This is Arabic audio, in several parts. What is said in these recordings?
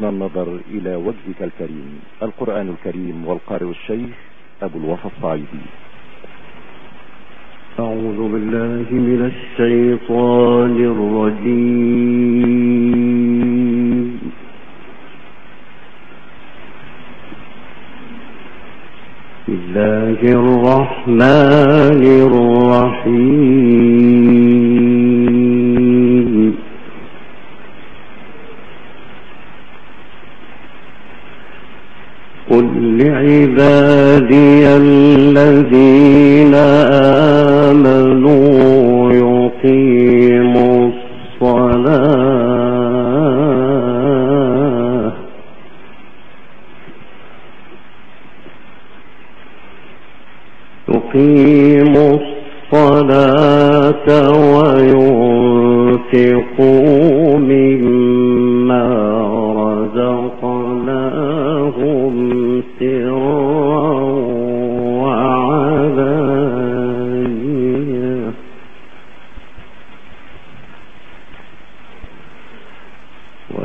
حسن النظر إلى وجهك الكريم القرآن الكريم والقارئ الشيخ أبو الوفا الصعيدي أعوذ بالله من الشيطان الرجيم. بسم الله الرحمن الرحيم. قل لعبادي الذين آمنوا الصلاة. وينفقوا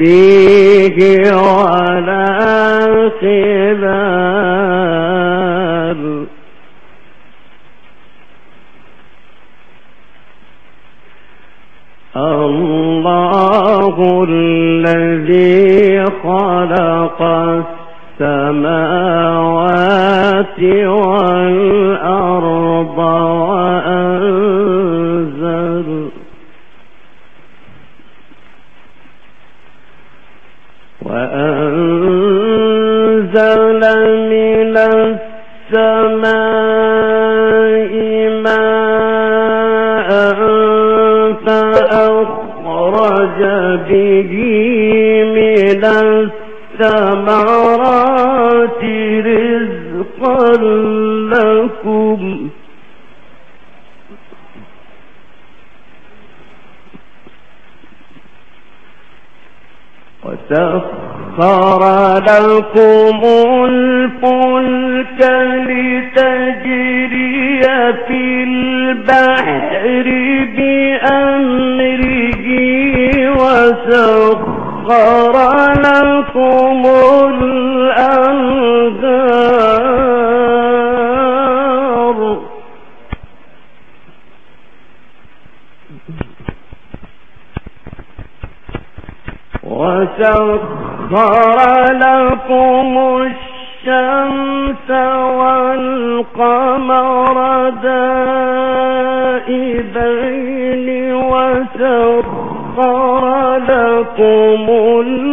فيه ولا خلال الله الذي خلق السماوات والأرض فأخرج به من الثمرات رزقا لكم. وسخر لكم وسخر لكم الشمس والقمر دائبين وسخر لكم الليل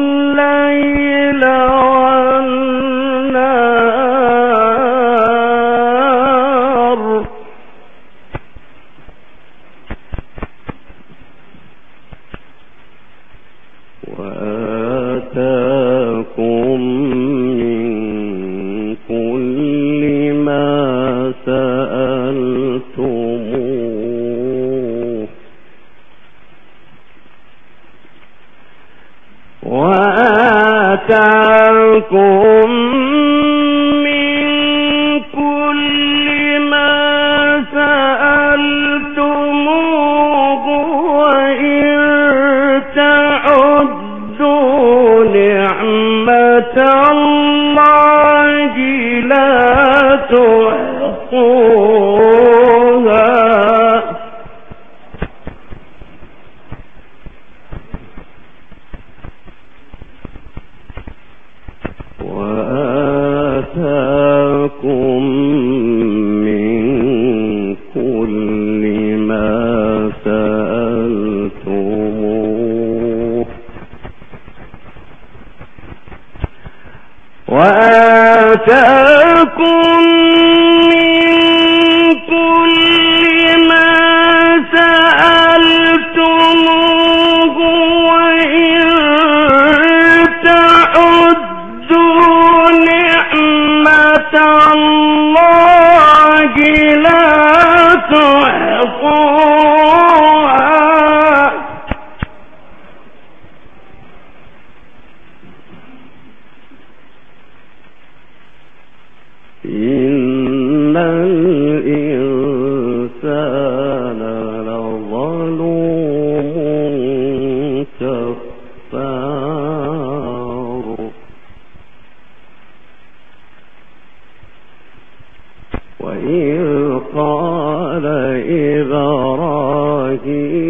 وآتاكم إبراهيم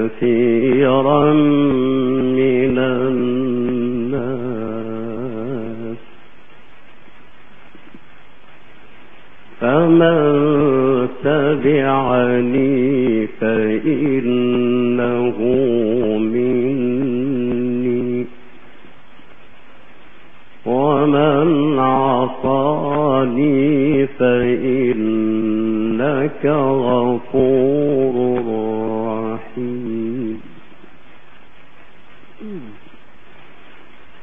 كثيرا من الناس. فمن تبعني فإنه مني. ومن عصاني فإنك غفور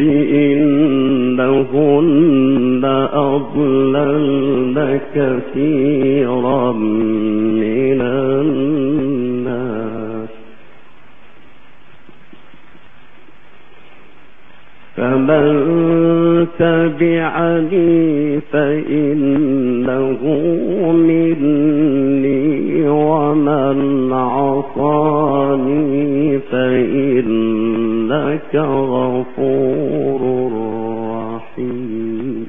إنهن فمن تبعني فإنه مني ومن عصاني. فإنك غفور رحيم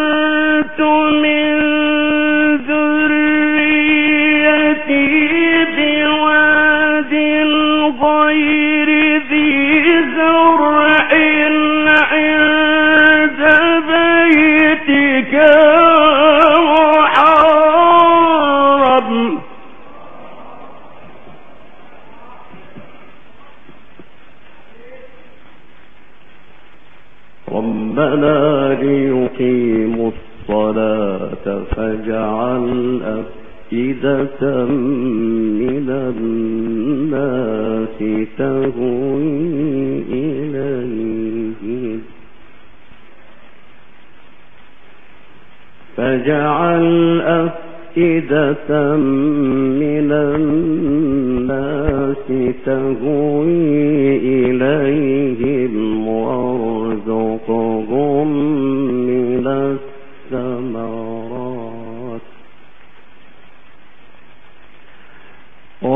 أسكنت من ربنا ليقيموا الصلاة فاجعل أفئدة من الناس تهوي إليهم فاجعل أفئدة من الناس تهوي إليهم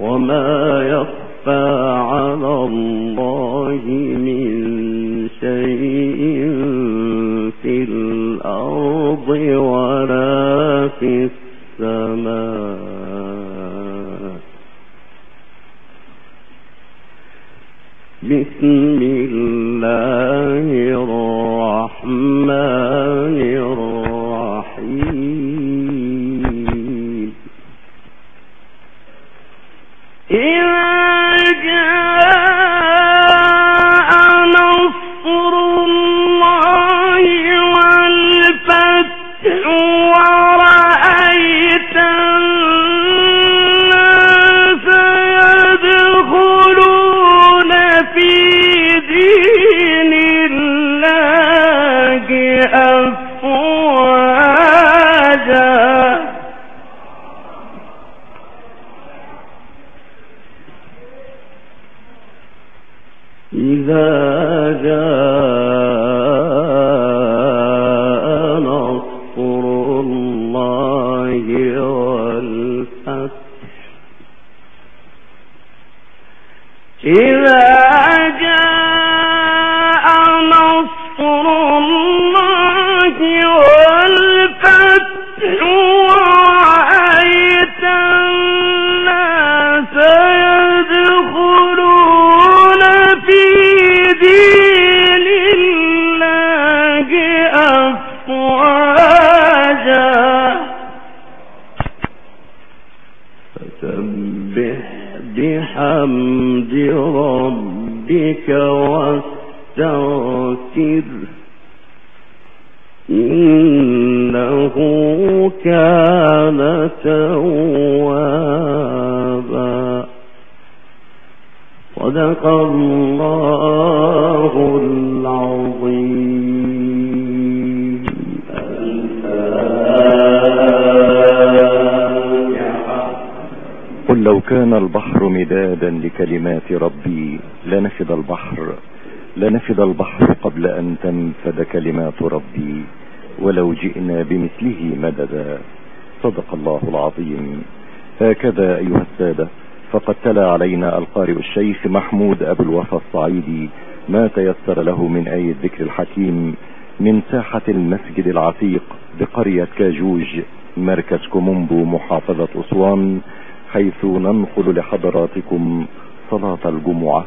وما يخفى على الله من شيء في الأرض ولا في السماء بسم الله جاء diệu phật. Chỉ là بحمد ربك واستغفر. إنه كان توابا. صدق الله لو كان البحر مدادا لكلمات ربي لنفد البحر لنفد البحر قبل أن تنفد كلمات ربي ولو جئنا بمثله مددا. صدق الله العظيم. هكذا أيها السادة فقد تلا علينا القارئ الشيخ محمود أبو الوفا الصعيدي ما تيسر له من أي الذكر الحكيم من ساحة المسجد العتيق بقرية كاجوج مركز كومومبو محافظة أسوان حيث ننقل لحضراتكم صلاة الجمعة.